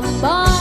bonbon.